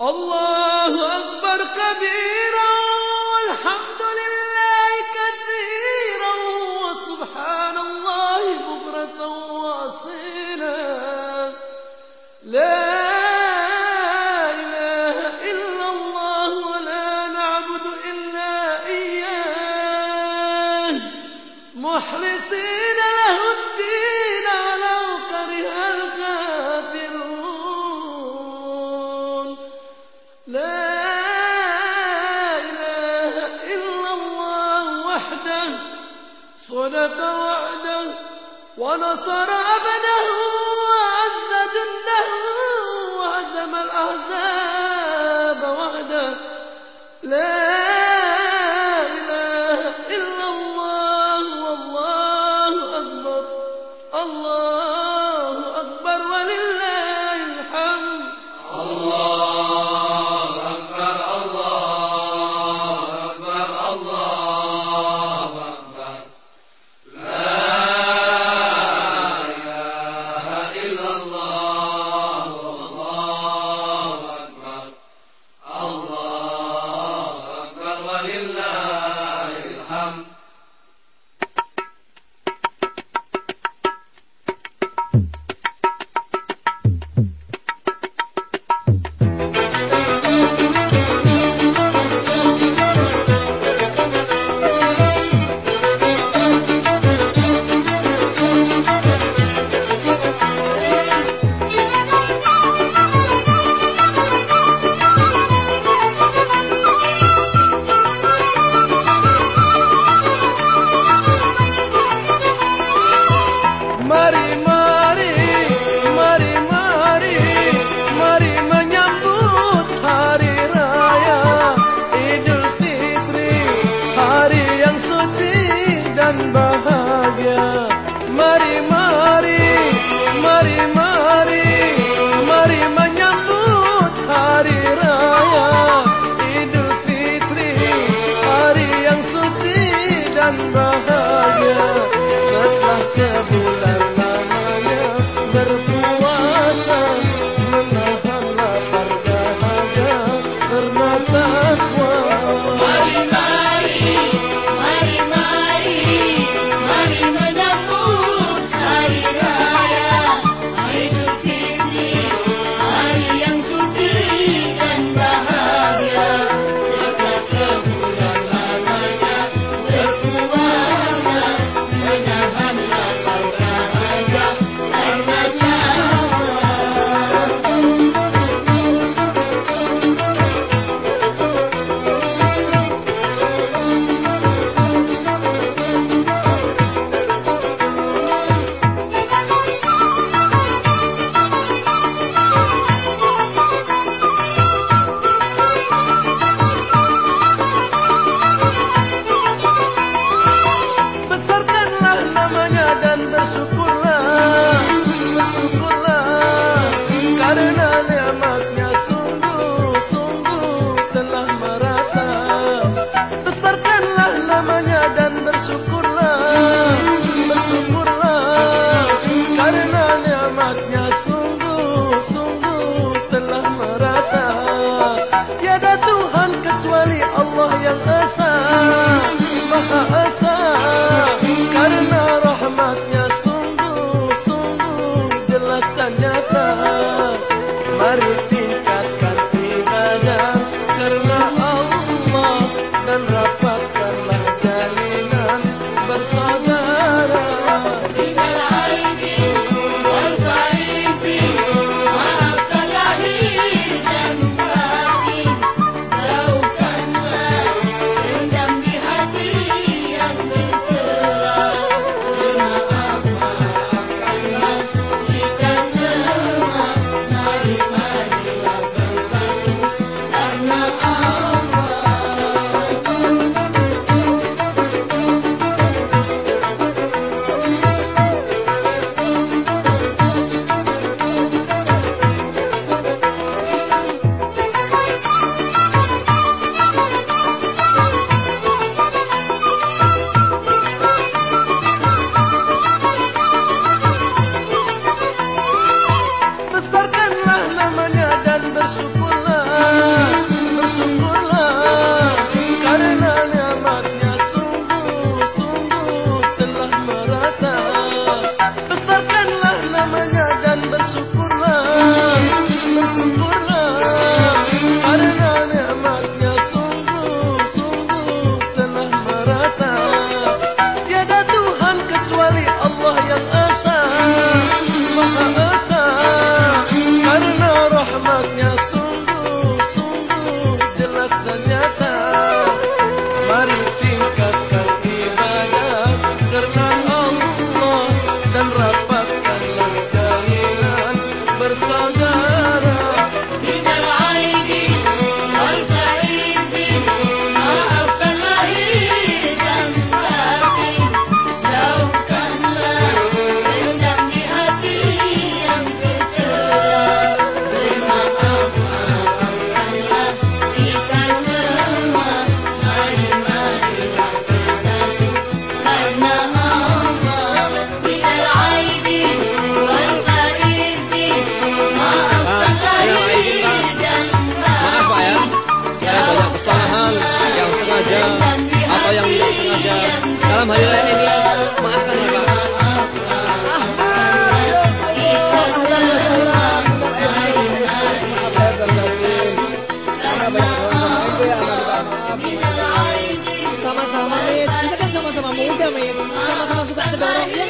الله أكبر كبيرا والحمد لله كثيرا وسبحان الله بكرة وأصيلا. صدق وعده ونصر عبده وعز جنده وهزم الأحزاب وحده. Mari, mari, mari, mari, mari menyambut hari raya Idul Fitri, hari yang suci dan bahagia. Mari, mari, mari, mari, mari menyambut hari raya Idul Fitri, hari yang suci dan bahagia. Setelah worth وهي الأسى بقى أسى كرمة Ma'am, hayaan niya maasa na ba? Sama-sama, sama-sama muda, may sama-sama suka sa barang